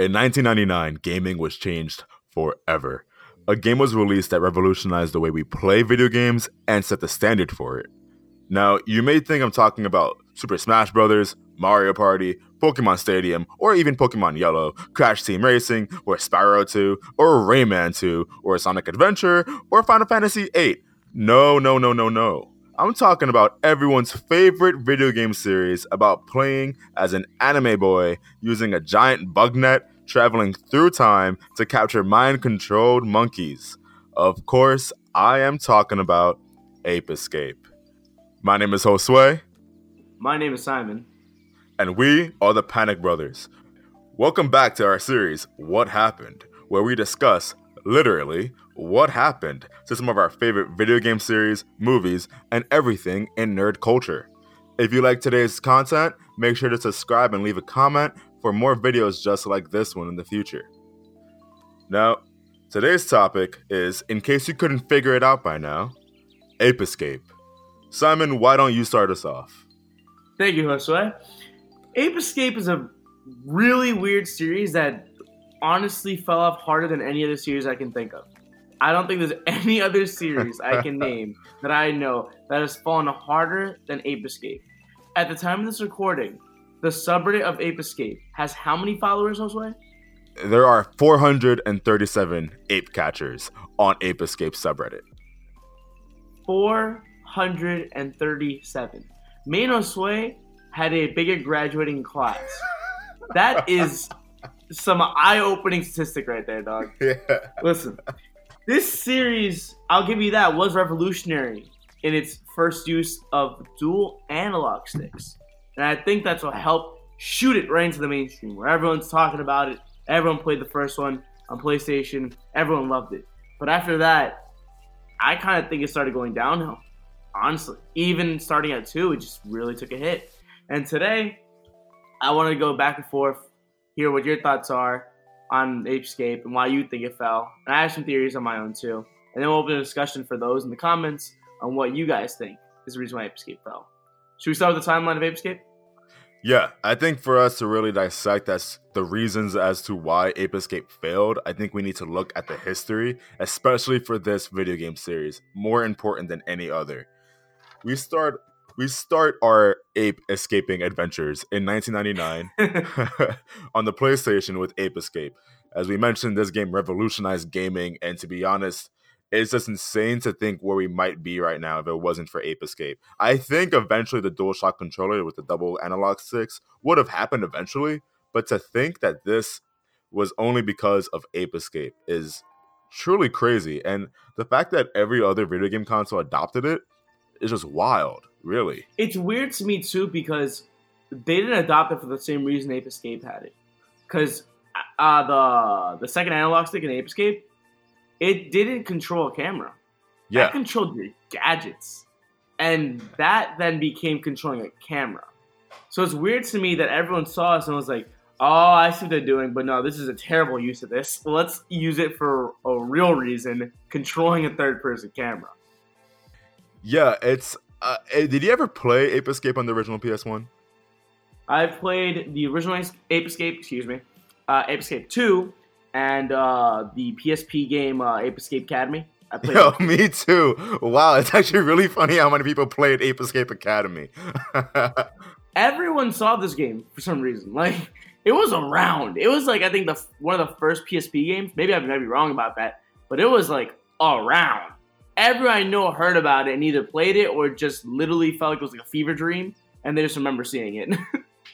In 1999, gaming was changed forever. A game was released that revolutionized the way we play video games and set the standard for it. Now, you may think I'm talking about Super Smash Bros., Mario Party, Pokemon Stadium, or even Pokemon Yellow, Crash Team Racing, or Spyro 2, or Rayman 2, or Sonic Adventure, or Final Fantasy 8. No, no, no, no, no. I'm talking about everyone's favorite video game series about playing as an anime boy using a giant bug net traveling through time to capture mind controlled monkeys. Of course, I am talking about Ape Escape. My name is Josue. My name is Simon. And we are the Panic Brothers. Welcome back to our series, What Happened, where we discuss, literally, what happened to some of our favorite video game series, movies, and everything in nerd culture. If you like today's content, make sure to subscribe and leave a comment for more videos just like this one in the future. Now, today's topic is, in case you couldn't figure it out by now, Ape Escape. Simon, why don't you start us off? Thank you, Josue. Ape Escape is a really weird series that honestly fell off harder than any other series I can think of. I don't think there's any other series I can name that I know that has fallen harder than Ape Escape. At the time of this recording, the subreddit of Ape Escape has how many followers, Josue? There are 437 ape catchers on Ape Escape subreddit. 437. Me and Josue had a bigger graduating class. That is some eye-opening statistic right there, dog. Yeah. Listen, this series, I'll give you that, was revolutionary in its first use of dual analog sticks. And I think that's what helped shoot it right into the mainstream, where everyone's talking about it. Everyone played the first one on PlayStation. Everyone loved it. But after that, I kind of think it started going downhill. Honestly, even starting at two, it just really took a hit. And today, I want to go back and forth, hear what your thoughts are on Ape Escape and why you think it fell. And I have some theories on my own too. And then we'll open a discussion for those in the comments on what you guys think is the reason why Ape Escape fell. Should we start with the timeline of Ape Escape? Yeah, I think for us to really dissect that's the reasons as to why Ape Escape failed, I think we need to look at the history, especially for this video game series, more important than any other. We start we start our ape escaping adventures in 1999 on the PlayStation with Ape Escape. As we mentioned, this game revolutionized gaming, and to be honest, it's just insane to think where we might be right now if it wasn't for Ape Escape. I think eventually the DualShock controller with the double analog sticks would have happened eventually, but to think that this was only because of Ape Escape is truly crazy. And the fact that every other video game console adopted it is just wild, really. It's weird to me too because they didn't adopt it for the same reason Ape Escape had it. Because uh, the the second analog stick in Ape Escape, it didn't control a camera. Yeah, That controlled your gadgets, and that then became controlling a camera. So it's weird to me that everyone saw us and was like, "Oh, I see what they're doing," but no, this is a terrible use of this. Let's use it for a real reason, controlling a third-person camera. yeah. It's. Uh, eh, did you ever play Ape Escape on the original PS One? I've played the original Ape Escape, excuse me, uh, Ape Escape 2, and uh, the PSP game uh, Ape Escape Academy. I played Yo, me too. Wow, it's actually really funny how many people played Ape Escape Academy. Everyone saw this game for some reason. Like it was around. It was like I think the one of the first PSP games. Maybe I might be wrong about that, but it was like around. Everyone I know heard about it and either played it or just literally felt like it was like a fever dream, and they just remember seeing it.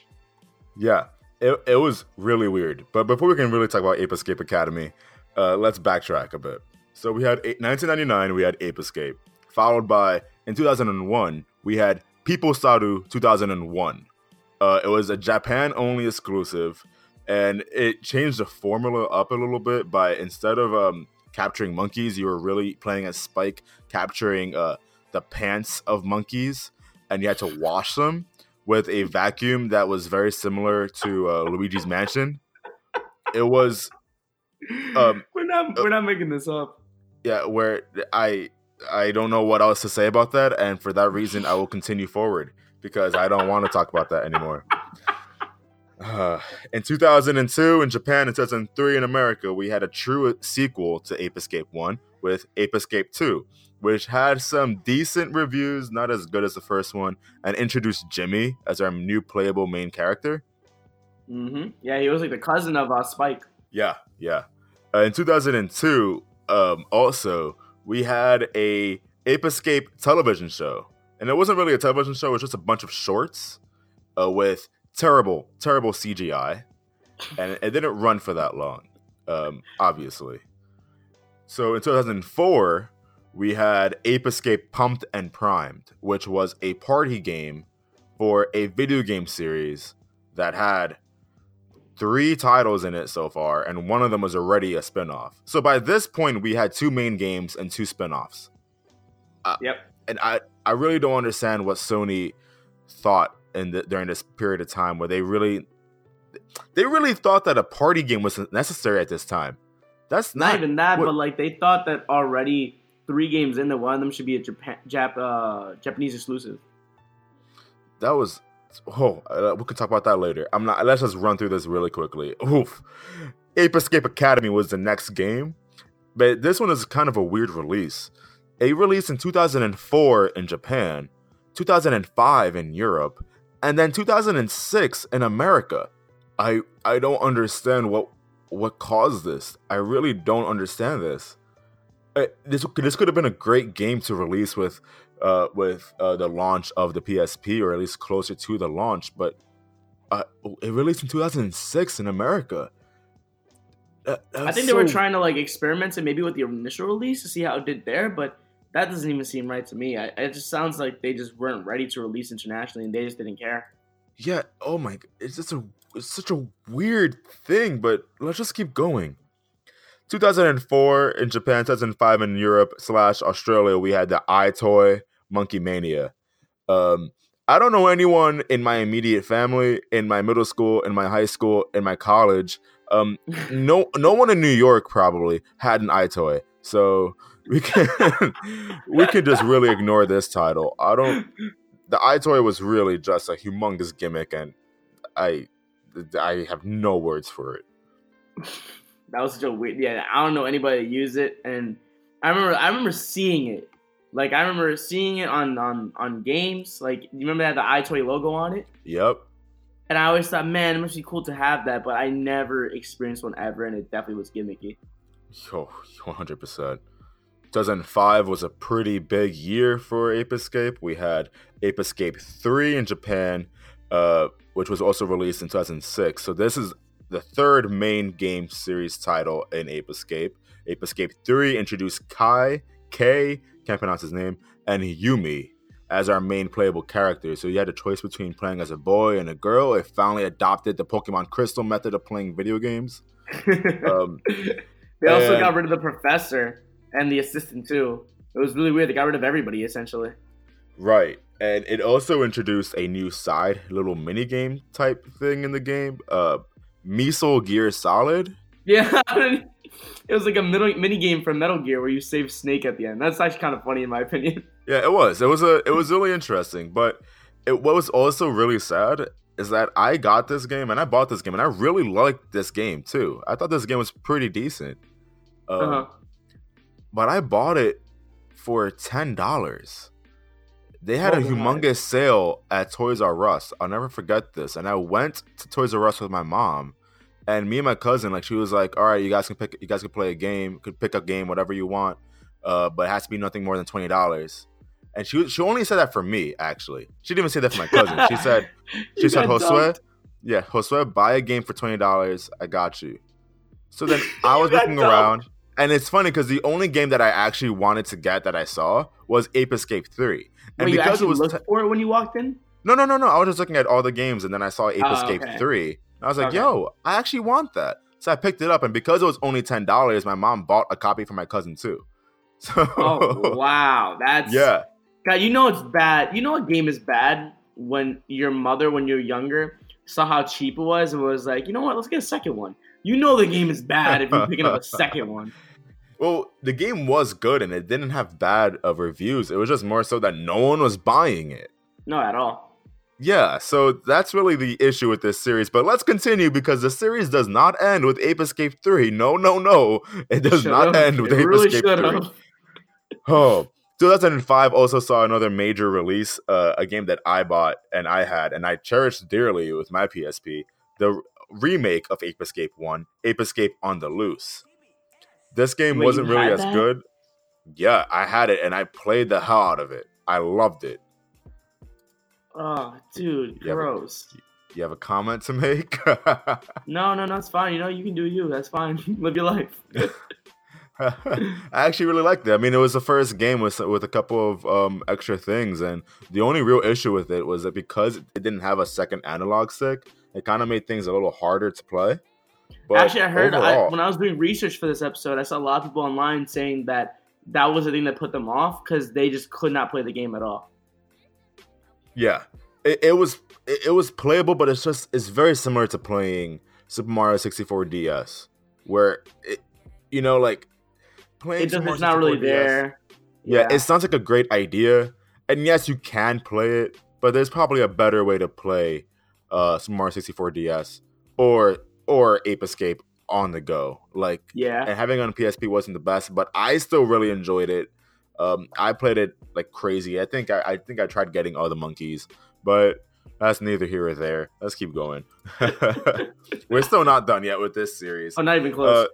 yeah, it, it was really weird. But before we can really talk about Ape Escape Academy, uh, let's backtrack a bit. So we had eight, 1999, we had Ape Escape, followed by in 2001 we had Pipo Saru 2001. Uh, it was a Japan only exclusive, and it changed the formula up a little bit by instead of um, capturing monkeys, you were really playing as Spike, capturing uh, the pants of monkeys, and you had to wash them with a vacuum that was very similar to uh, Luigi's Mansion. It was um, we're not we're not making this up. yeah, where I I don't know what else to say about that, and for that reason, I will continue forward because I don't want to talk about that anymore. Uh, in 2002 in Japan and 2003 in America, we had a true sequel to Ape Escape 1 with Ape Escape 2, which had some decent reviews, not as good as the first one, and introduced Jimmy as our new playable main character. Mm-hmm. Yeah, he was like the cousin of uh, Spike. Yeah, yeah. Uh, in 2002, um, also, we had a Ape Escape television show. And it wasn't really a television show, it was just a bunch of shorts uh, with terrible, terrible CGI. And it didn't run for that long, um, obviously. So in 2004, we had Ape Escape Pumped and Primed, which was a party game for a video game series that had three titles in it so far, and one of them was already a spinoff. So by this point, we had two main games and two spinoffs. Uh, yep. And I, I really don't understand what Sony thought in the, during this period of time where they really, they really thought that a party game was necessary at this time. That's not, not even that, what, but like they thought that already three games in that one of them should be a Japan, Jap, uh, Japanese exclusive. That was oh, uh, we could talk about that later. I'm not. Let's just run through this really quickly. Oof. Ape Escape Academy was the next game, but this one is kind of a weird release. It released in 2004 in Japan, 2005 in Europe, and then 2006 in America. I I don't understand what what caused this. I really don't understand this. Uh, this this could have been a great game to release with uh, with uh, the launch of the PSP, or at least closer to the launch. But uh, it released in 2006 in America. I think they were trying to like experiment and maybe with the initial release to see how it did there, but that doesn't even seem right to me. I, it just sounds like they just weren't ready to release internationally and they just didn't care. Yeah. Oh my. It's just a. It's such a weird thing, but let's just keep going. 2004 in Japan, 2005 in Europe slash Australia, we had the EyeToy Monkey Mania. Um, I don't know anyone in my immediate family, in my middle school, in my high school, in my college. Um, no, no one in New York probably had an EyeToy, so we can we can just really ignore this title. I don't. The EyeToy was really just a humongous gimmick, and I I have no words for it. That was such a weird. Yeah, I don't know anybody that used it, and I remember I remember seeing it like I remember seeing it on on on games. Like you remember that the EyeToy logo on it? Yep. And I always thought, man, it must be cool to have that, but I never experienced one ever, and it definitely was gimmicky. Yo, one hundred percent. 2005 was a pretty big year for Ape Escape. We had Ape Escape 3 in Japan, uh, which was also released in 2006. So this is the third main game series title in Ape Escape. Ape Escape 3 introduced Kai, K, can't pronounce his name, and Yumi as our main playable characters. So you had a choice between playing as a boy and a girl. It finally adopted the Pokemon Crystal method of playing video games. um, they also and, got rid of the professor and the assistant too. It was really weird. They got rid of everybody essentially. Right. And it also introduced a new side little mini game type thing in the game. Uh Metal Gear Solid. Yeah, it was like a middle, mini game from Metal Gear where you save Snake at the end. That's actually kind of funny in my opinion. Yeah, it was. It was a. It was really interesting. But it, what was also really sad is that I got this game and I bought this game and I really liked this game too. I thought this game was pretty decent. Um, uh-huh. But I bought it for ten dollars. They had oh, a humongous sale at Toys R Us. I'll never forget this. And I went to Toys R Us with my mom and me and my cousin, like she was like, "All right, you guys can pick, you guys can play a game, could pick a game, whatever you want, uh, but it has to be nothing more than twenty dollars." And she she only said that for me, actually. She didn't even say that for my cousin. She said, she said, Josue, yeah, Josue, buy a game for twenty dollars. I got you. So then I was looking around, and it's funny because the only game that I actually wanted to get that I saw was Ape Escape Three, and Wait, because it was looked for it when you walked in. No, no, no, no. I was just looking at all the games, and then I saw Ape oh, Escape okay. Three, I was like, okay. yo, I actually want that. So I picked it up, and because it was only ten dollars, my mom bought a copy for my cousin too. So oh wow, that's yeah. God, you know it's bad. You know a game is bad when your mother, when you're younger, saw how cheap it was and was like, you know what, let's get a second one. You know the game is bad if you're picking up a second one. Well, the game was good and it didn't have bad of reviews. It was just more so that no one was buying it. No, at all. yeah, so that's really the issue with this series. But let's continue because the series does not end with Ape Escape 3. No, no, no. It does Shut not up. end with It Ape really Escape 3. have. Oh, 2005 also saw another major release, uh, a game that I bought and I had and I cherished dearly with my PSP. The remake of Ape Escape 1, Ape Escape on the Loose. This game Wait, wasn't really as that? good. Yeah, I had it and I played the hell out of it. I loved it. Oh, dude, but- gross. You have a comment to make? No, no, no, it's fine. You know, you can do you. That's fine. Live your life. I actually really liked it. I mean, it was the first game with with a couple of um, extra things, and the only real issue with it was that because it didn't have a second analog stick, it kind of made things a little harder to play. But Actually, I heard I, when I was doing research for this episode, I saw a lot of people online saying that that was the thing that put them off because they just could not play the game at all. yeah, it, it was it, it was playable, but it's just it's very similar to playing Super Mario 64 DS, where it, you know, like playing It just, Super it's Mario not really 64 DS there. Yeah, it sounds like a great idea, and yes, you can play it, but there's probably a better way to play uh, Super Mario 64 DS or or Ape Escape on the go. Like, yeah. and having on PSP wasn't the best, but I still really enjoyed it. Um, I played it like crazy. I think I, I think I tried getting all the monkeys, but that's neither here or there. Let's keep going. We're still not done yet with this series. Oh, not even close. Uh,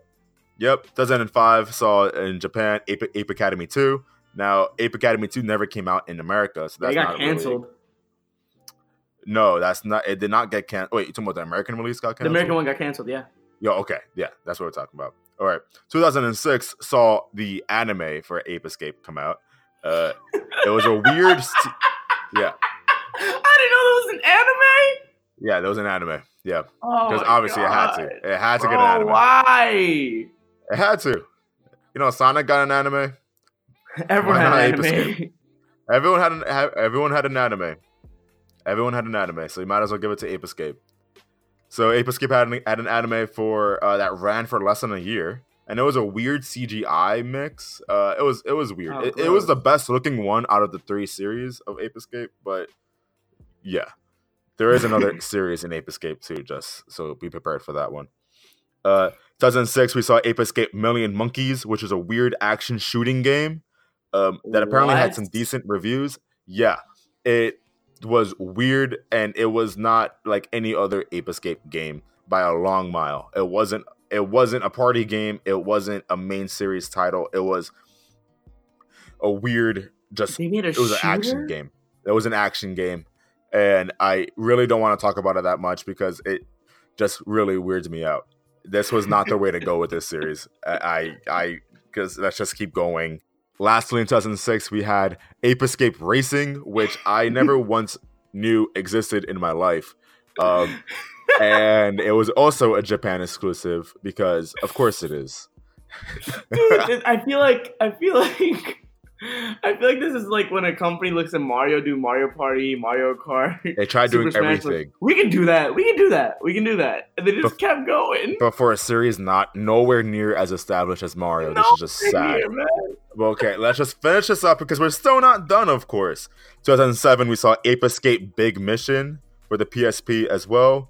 yep, 2005 saw in Japan Ape, Ape Academy 2. Now, Ape Academy 2 never came out in America, so that's they got not really- canceled. No, that's not. It did not get canceled. Wait, you talking about the American release got canceled? The? American one got canceled. Yeah. Yo, okay, yeah, that's what we're talking about. All right, 2006 saw the anime for Ape Escape come out. Uh, it was a weird. St- yeah, I didn't know there was an anime. yeah, there was an anime. Yeah, Oh, because my obviously it had to. It had to get an anime. Why? It had to. You know, Sonic got an anime. Everyone Why had an Ape anime. Escape? Everyone had an everyone had an anime. Everyone had an anime, so you might as well give it to Ape Escape. So Ape Escape had an, had an anime for uh, that ran for less than a year, and it was a weird CGI mix. Uh, it was it was weird. Oh, it, it was the best looking one out of the three series of Ape Escape, but yeah, there is another series in Ape Escape too. Just so be prepared for that one. Uh, 2006, we saw Ape Escape Million Monkeys, which is a weird action shooting game um, that apparently had some decent reviews. Yeah, it was weird and it was not like any other Ape Escape game by a long mile. It wasn't. It wasn't a party game. It wasn't a main series title. It was a weird, just a it was an action game. It was an action game, and I really don't want to talk about it that much because it just really weirds me out. This was not the way to go with this series. I, I, because let's just keep going. Lastly, in 2006, we had Ape Escape Racing, which I never once knew existed in my life. Um, and it was also a Japan exclusive because, of course, it is. Dude, I feel like I feel like I feel like this is like when a company looks at Mario do Mario Party, Mario Kart. They tried doing Smash everything. We can do that. We can do that. We can do that. And they just kept going. But for a series not nowhere near as established as Mario, this is just sad. near, okay, let's just finish this up because we're still not done, of course. 2007, we saw Ape Escape Big Mission for the PSP as well,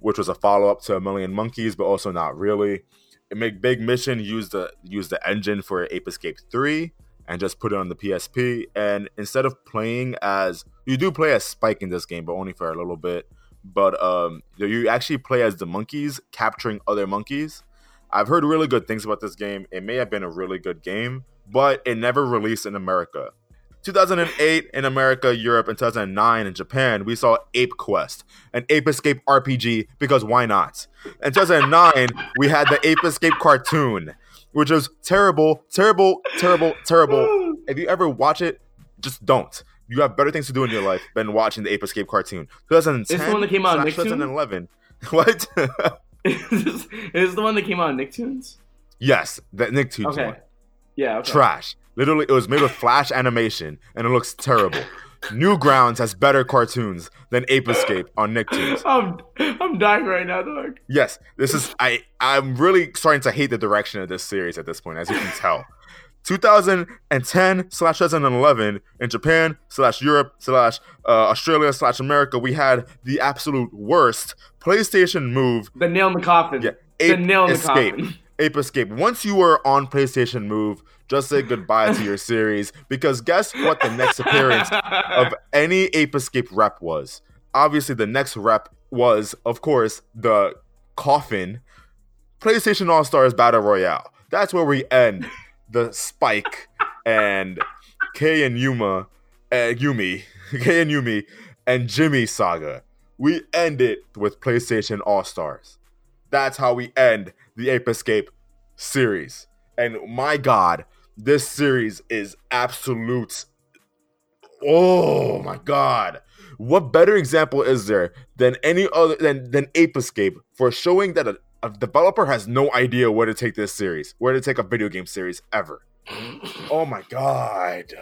which was a follow up to A Million Monkeys, but also not really. It made Big Mission use the use the engine for Ape Escape 3 and just put it on the PSP. And instead of playing as you do play as Spike in this game, but only for a little bit. But um, you actually play as the monkeys capturing other monkeys. I've heard really good things about this game. It may have been a really good game, but it never released in America. 2008 in America, Europe, and 2009 in Japan, we saw Ape Quest, an Ape Escape RPG, because why not? In 2009, we had the Ape Escape cartoon, which was terrible, terrible, terrible, terrible. If you ever watch it, just don't. You have better things to do in your life than watching the Ape Escape cartoon. 2010 This is the one that came out on Nicktoons? 2011. What? is, this, is this the one that came out in Nicktoons? yes, that Nicktoons Okay. one. Yeah. Okay. trash. Literally, it was made with flash animation, and it looks terrible. Newgrounds has better cartoons than Ape Escape on Nicktoons. I'm I'm dying right now, dog. Yes, this is I. I'm really starting to hate the direction of this series at this point, as you can tell. 2010 slash 2011 in Japan slash Europe slash uh, Australia slash America, we had the absolute worst PlayStation move. The nail in the coffin. Yeah, the nail in the Escape. coffin. Ape Escape. Once you were on PlayStation Move, just say goodbye to your series because guess what the next appearance of any Ape Escape rep was? Obviously, the next rep was, of course, the coffin PlayStation All Stars Battle Royale. That's where we end the Spike and Kei and Yuma, uh, Yumi, Kei and Yumi, and Jimmy saga. We end it with PlayStation All Stars. That's how we end the Ape Escape series. And my god, this series is absolute. Oh my god. What better example is there than any other than, than Ape Escape for showing that a, a developer has no idea where to take this series, where to take a video game series ever. Oh my god.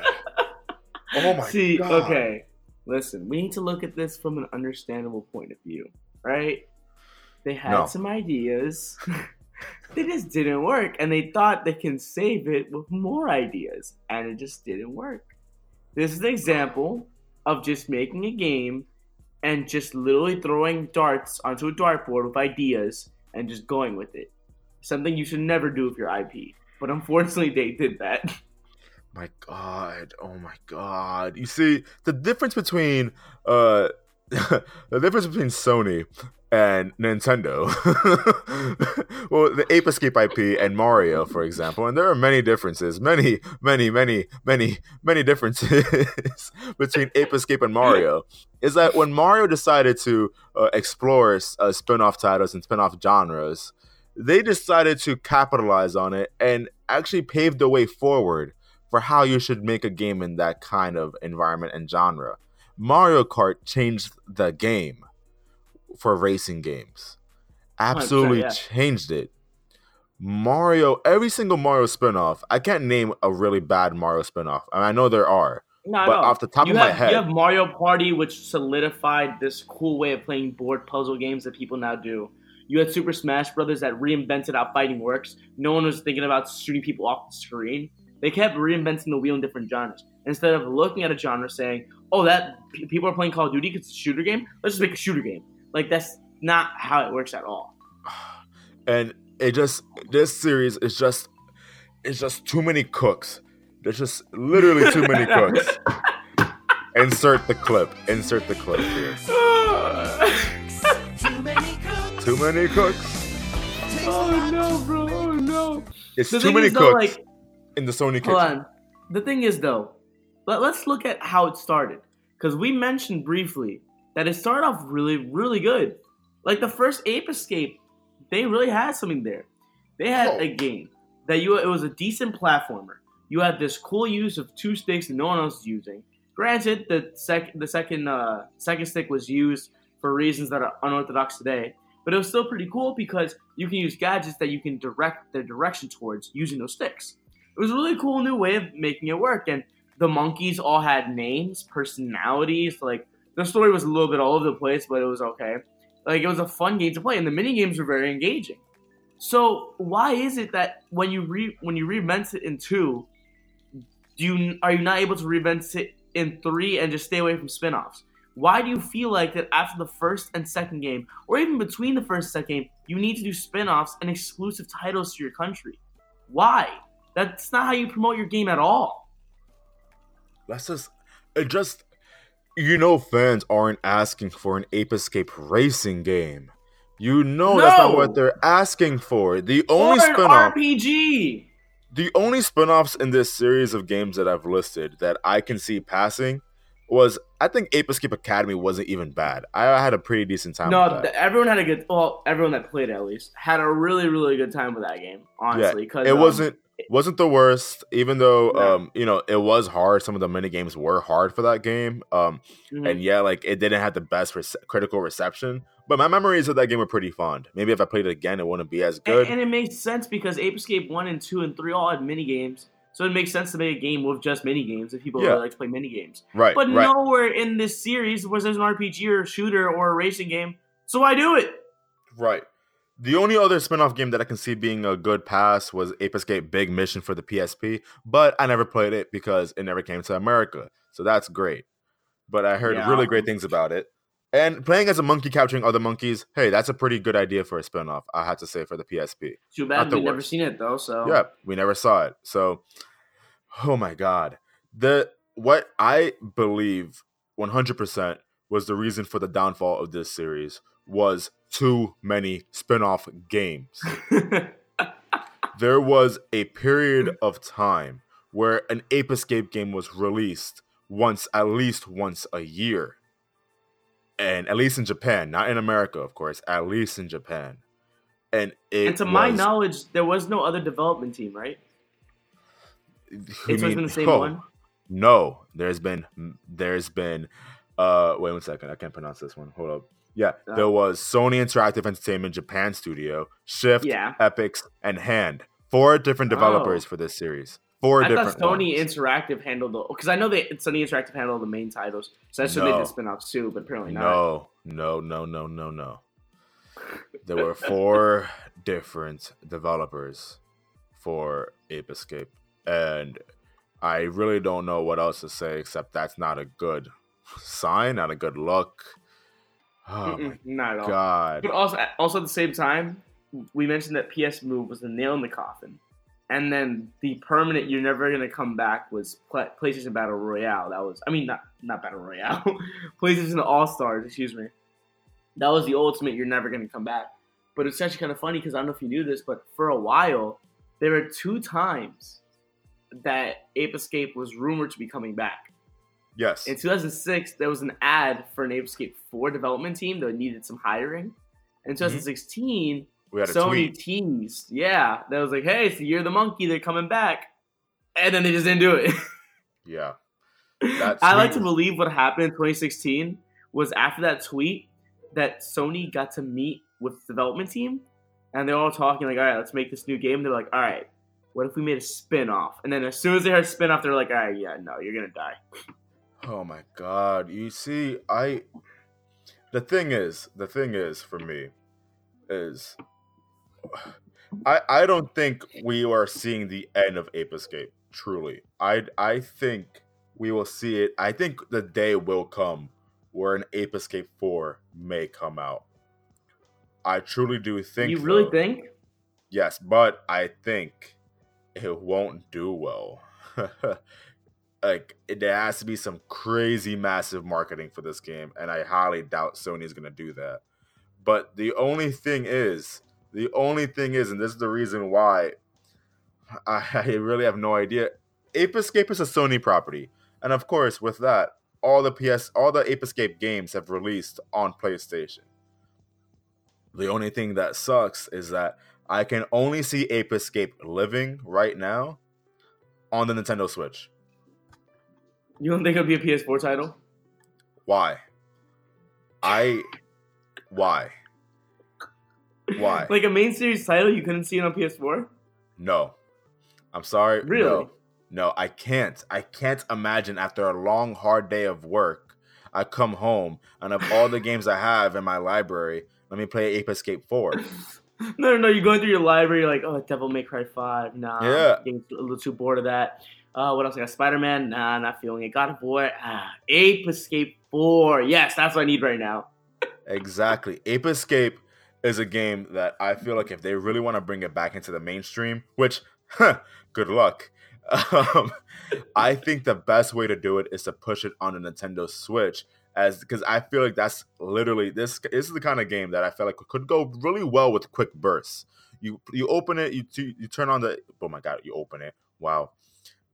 Oh my See, god. okay. Listen, we need to look at this from an understandable point of view, right? They had No. some ideas. they just didn't work, and they thought they can save it with more ideas, and it just didn't work. This is an example of just making a game and just literally throwing darts onto a dartboard with ideas and just going with it. Something you should never do with your IP. But unfortunately, they did that. My God! Oh my God! You see the difference between uh the difference between Sony and Nintendo. well, the Ape Escape IP and Mario, for example, and there are many differences, many, many, many, many, many differences between Ape Escape and Mario. Is that when Mario decided to uh, explore uh, spin-off titles and spin-off genres, they decided to capitalize on it and actually paved the way forward for how you should make a game in that kind of environment and genre. Mario Kart changed the game for racing games. Absolutely yeah. changed it. Mario, every single Mario spinoff, I can't name a really bad Mario spinoff. I, mean, I know there are, No, but no. off the top you of have, my head, you have Mario Party, which solidified this cool way of playing board puzzle games that people now do. You had Super Smash Brothers that reinvented how fighting works. No one was thinking about shooting people off the screen. They kept reinventing the wheel in different genres. Instead of looking at a genre saying, "Oh, that people are playing Call of Duty because it's a shooter game. Let's just make a shooter game." Like that's not how it works at all. and it just this series is just it's just too many cooks. There's just literally too many cooks. Insert the clip. Insert the clip here. Too many cooks. oh no, bro! Oh no! It's The too many is, though, cooks like, in the Sony kitchen. Hold on. The thing is, though, let, let's look at how it started. Because we mentioned briefly that it started off really, really good. Like the first Ape Escape, they really had something there. They had Oh. a game that you it was a decent platformer. You had this cool use of two sticks that no one else is using. Granted, the sec the second uh, second stick was used for reasons that are unorthodox today, but it was still pretty cool because you can use gadgets that you can direct the direction towards using those sticks it was a really cool new way of making it work. And the monkeys all had names, personalities. Like the story was a little bit all over the place, but it was okay. Like it was a fun game to play, and the mini games were very engaging. So why is it that when you re when you reinvent it in two, do you are you not able to reinvent it in three and just stay away from spin-offs? Why do you feel like that after the first and second game, or even between the first and second game, you need to do spin-offs and exclusive titles to your country? Why? That's not how you promote your game at all. Let's just it just you know fans aren't asking for an Ape Escape racing game. You know that's not what they're asking for. The only or an spin-off RPG. the only spin-offs in this series of games that I've listed that I can see passing was I think Ape Escape Academy wasn't even bad. I had a pretty decent time No, with that. th- everyone had a good. Well, everyone that played it at least had a really, really good time with that game. Honestly, because it um, wasn't wasn't the worst, even though No. um, you know, it was hard. Some of the mini games were hard for that game. Um, Mhm. and yeah, like it didn't have the best rece- critical reception. But my memories of that game were pretty fond. Maybe if I played it again, it wouldn't be as good. And, and it makes sense because Ape Escape one and two and three all had mini games, so it makes sense to make a game with just mini games if people Yeah. really like to play mini games. right, But right. nowhere in this series was there's an RPG or shooter or a racing game. So why do it? Right. The only other spin-off game that I can see being a good pass was Ape Escape Big Mission for the PSP, but I never played it because it never came to America. So that's great. But I heard Yeah. really great things about it. And playing as a monkey capturing other monkeys, hey, that's a pretty good idea for a spin-off, I had to say for the PSP. Too bad the we never seen it though. So Yeah, we never saw it. So, oh my god, the what I believe one hundred percent was the reason for the downfall of this series was too many spin-off games. there was a period of time where an Ape Escape game was released once, at least once a year, and at least in Japan, not in America, of course, at least in Japan. And it and to my knowledge, there was no other development team, right? It's always been the same oh, one. No, there's been there's been uh wait one second, I can't pronounce this one. Hold up. Yeah, Uh. there was Sony Interactive Entertainment Japan Studio, Shift, Yeah. Epics, and Hand. Four different developers Oh. for this series. Four I different thought Sony ones. Interactive handled the because I know they Sony Interactive handled the main titles, so I assume they No. did spin-offs too, but apparently not. No, no, no, no, no, no. There were four different developers for Ape Escape, and I really don't know what else to say except that's not a good sign, not a good look. Oh Mm-mm, not at all. god! But also, also at the same time, we mentioned that PS Move was the nail in the coffin, and then the permanent "you're never gonna come back" was Pla- PlayStation Battle Royale. That was, I mean, not not Battle Royale, PlayStation All Stars. Excuse me. That was the ultimate "you're never gonna come back." But it's actually kind of funny because I don't know if you knew this, but for a while, there were two times that Ape Escape was rumored to be coming back. Yes, In 2006, there was an ad for an Ape Escape 4 development team that needed some hiring. In mm-hmm. 2016, we had a Sony tweet. teased, yeah, that was like, hey, it's the year of the monkey, they're coming back. And then they just didn't do it. Yeah, I like to believe what happened in 2016 was after that tweet that Sony got to meet with the development team and they're all talking like, all right, let's make this new game. They're like, all right, what if we made a spin off? And then as soon as they heard spin off, they're like, all right, yeah, no, you're going to die. Oh my god. You see, I the thing is, the thing is for me is I I don't think we are seeing the end of Ape Escape, truly. I I think we will see it. I think the day will come where an Ape Escape 4 may come out. I truly do think you really though- think? Yes, but I think it won't do well. like there has to be some crazy massive marketing for this game, and I highly doubt Sony's gonna do that. But the only thing is, the only thing is, and this is the reason why I, I really have no idea. Ape Escape is a Sony property, and of course, with that, all the PS, all the Ape Escape games have released on PlayStation. The only thing that sucks is that I can only see Ape Escape living right now on the Nintendo Switch. You don't think it'll be a PS4 title? Why? I why? Why? Like a main series title, you couldn't see it on PS4? No. I'm sorry. Really? No. No, I can't. I can't imagine after a long, hard day of work, I come home and of all the games I have in my library, let me play Ape Escape 4. No, no, no. You're going through your library, you're like, oh, Devil May Cry 5. Nah. Yeah. I'm Getting a little too bored of that. Uh, what else? I got Spider Man. Nah, not feeling it. God of War. Ah, Ape Escape 4. Yes, that's what I need right now. Exactly. Ape Escape is a game that I feel like if they really want to bring it back into the mainstream, which, huh, good luck. Um, I think the best way to do it is to push it on a Nintendo Switch, as because I feel like that's literally this. This is the kind of game that I feel like could go really well with quick bursts. You you open it, you, you turn on the. Oh my god, you open it! Wow,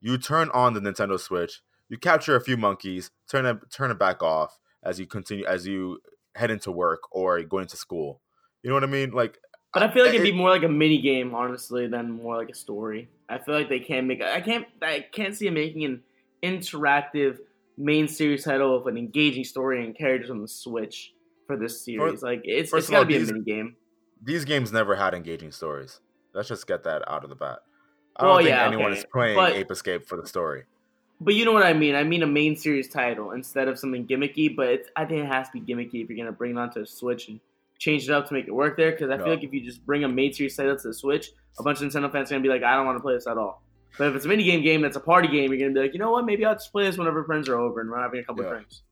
you turn on the Nintendo Switch. You capture a few monkeys, turn it turn it back off as you continue as you head into work or going to school. You know what I mean? Like, But I feel like it'd it- be more like a mini game, honestly, than more like a story. I feel like they can't make. I can't. I can't see them making an interactive main series title of an engaging story and characters on the Switch for this series. like it's it's of all, gotta be these- a mini game. these games never had engaging stories. Let's just get that out of the bat. I don't think yeah, anyone okay, is playing but- Ape Escape for the story. But you know what I mean. I mean a main series title instead of something gimmicky. But it's, I think it has to be gimmicky if you're gonna bring it onto a Switch and change it up to make it work there. Because I No. feel like if you just bring a main series title to the Switch, a bunch of Nintendo fans are gonna be like, I don't want to play this at all. But if it's a mini game game that's a party game, you're gonna be like, you know what? Maybe I'll just play this whenever friends are over and we're having a couple Yeah. drinks.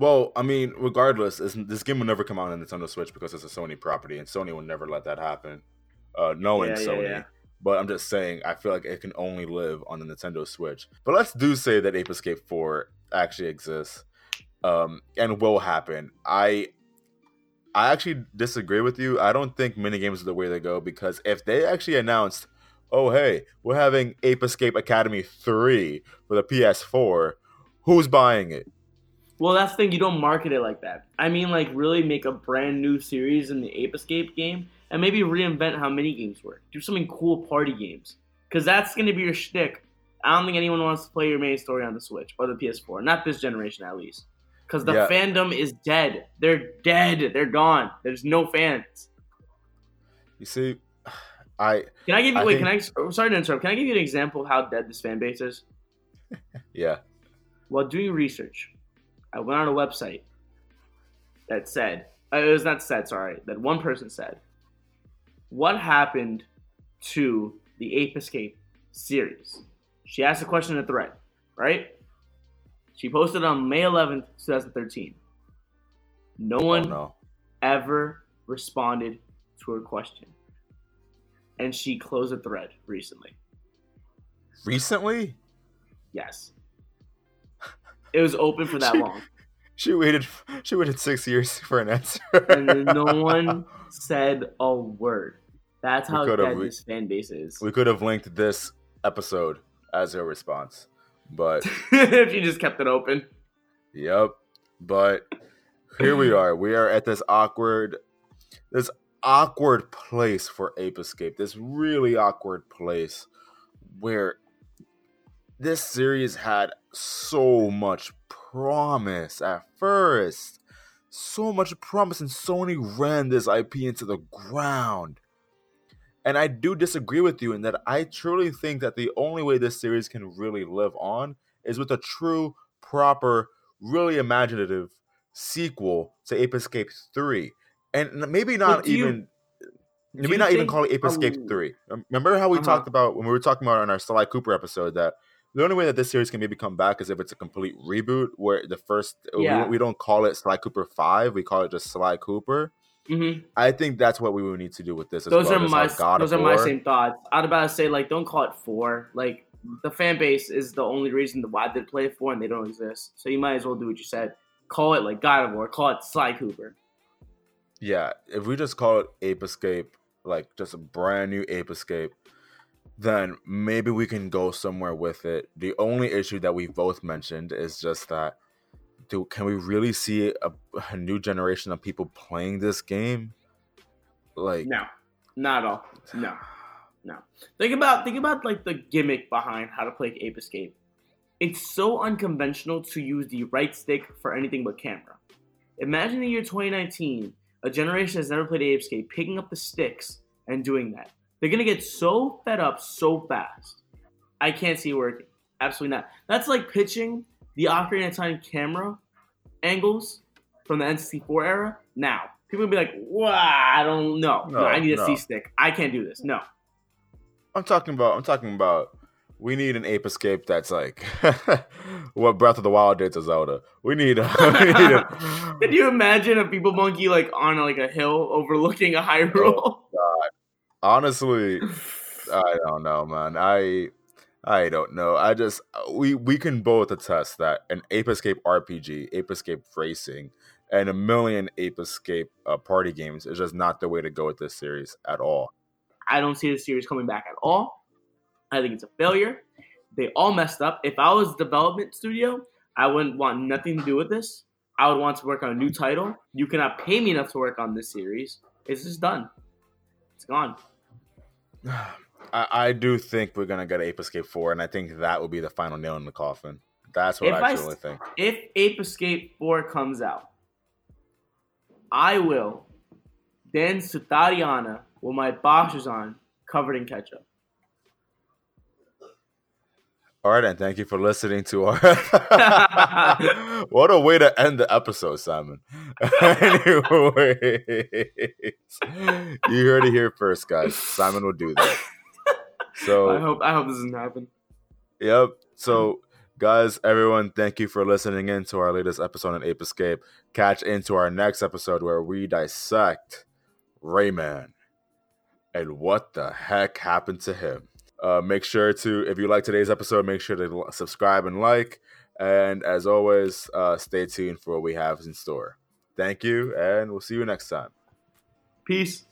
Well, I mean, regardless, this, this game will never come out on the Nintendo Switch because it's a Sony property, and Sony will never let that happen. Uh, knowing yeah, Sony, yeah. But I'm just saying, I feel like it can only live on the Nintendo Switch. But let's do say that Ape Escape 4 actually exists, um, and will happen. I, I actually disagree with you. I don't think minigames are the way to go because if they actually announced, "Oh, hey, we're having Ape Escape Academy 3 for the PS4," who's buying it? Well, that's the thing. You don't market it like that. I mean, like really make a brand new series in the Ape Escape game, and maybe reinvent how mini games work. Do something cool, party games, because that's going to be your shtick. I don't think anyone wants to play your main story on the Switch or the PS4, not this generation at least, because the Yeah. fandom is dead. They're dead. They're gone. There's no fans. You see, I Can I give you? I wait, think- can I? oh, Sorry to interrupt. Can I give you an example of how dead this fan base is? yeah. while doing research, I went on a website that said, uh, it was not said, sorry, that one person said, what happened to the Ape Escape series? She asked a question in a thread, right? She posted on May 11th, 2013. No Oh one no. ever responded to her question. And she closed a thread recently. Recently, Yes. It was open for that She- long. She waited. She waited six years for an answer. and no one said a word. That's how dead this fan base is. We could have linked this episode as her response, but if you just kept it open. yep. But here we are. We are at this awkward, this awkward place for Ape Escape. This really awkward place where this series had so much promise at first. So much promise, and Sony ran this IP into the ground. And I do disagree with you in that I truly think that the only way this series can really live on is with a true, proper, really imaginative sequel to Ape Escape 3. And maybe not do you- even maybe not even call it Ape Escape um, 3. Um, Remember how we Uh-huh. talked about when we were talking about on our Sly Cooper episode that the only way that this series can maybe come back is if it's a complete reboot where the first we- Yeah. we, don't call it Sly Cooper 5, we call it just Sly Cooper. hmm I think that's what we would need to do with this as Those well. are my those are my same thoughts. I'd about to say like don't call it four. Like the fan base is the only reason why they play four and they don't exist. So you might as well do what you said. Call it like God of War. Call it Sly Cooper. Yeah, if we just call it Ape Escape, like just a brand new Ape Escape, then maybe we can go somewhere with it. The only issue that we both mentioned is just that, do can we really see a, a new generation of people playing this game? Like, No, not at all. No, no. Think about think about like the gimmick behind how to play Ape Escape. It's so unconventional to use the right stick for anything but camera. Imagine the year 2019, a generation has never played Ape Escape, picking up the sticks and doing that. They're gonna get so fed up so fast. I can't see it working. Absolutely not. That's like pitching the Ocarina of Time camera angles from the N64 era now. People will be like, "Wow, I don't know. No, No, I need a no. C stick. I can't do this." No, I'm talking about. I'm talking about. We need an Ape Escape that's like what Breath of the Wild did to Zelda. We need. A, we need a, Could you imagine a Pipo monkey like on like a hill overlooking a Hyrule? Honestly i don't know man i i don't know i just we we can both attest that an ape escape rpg ape escape racing and a million ape escape uh, party games is just not the way to go with this series at all I don't see the series coming back at all. I think it's a failure. They all messed up. If I was development studio, I wouldn't want nothing to do with this. I would want to work on a new title. You cannot pay me enough to work on this series. It's just done. It's gone. I, I do think we're gonna get ape escape 4 and i think that will be the final nail in the coffin that's what If i truly think If Ape Escape 4 comes out, I will dance to Tatiana with my boxers on, covered in ketchup. All right, and thank you for listening to our. what a way to end the episode, Simon. Anyways, you heard it here first, guys. Simon will do that. So I hope I hope this doesn't happen. Yep. So, guys, everyone, thank you for listening in to our latest episode on Ape Escape. Catch into our next episode where we dissect Rayman and what the heck happened to him. Uh, make sure to, if you like today's episode, make sure to subscribe and like. And as always, uh, stay tuned for what we have in store. Thank you, and we'll see you next time. Peace.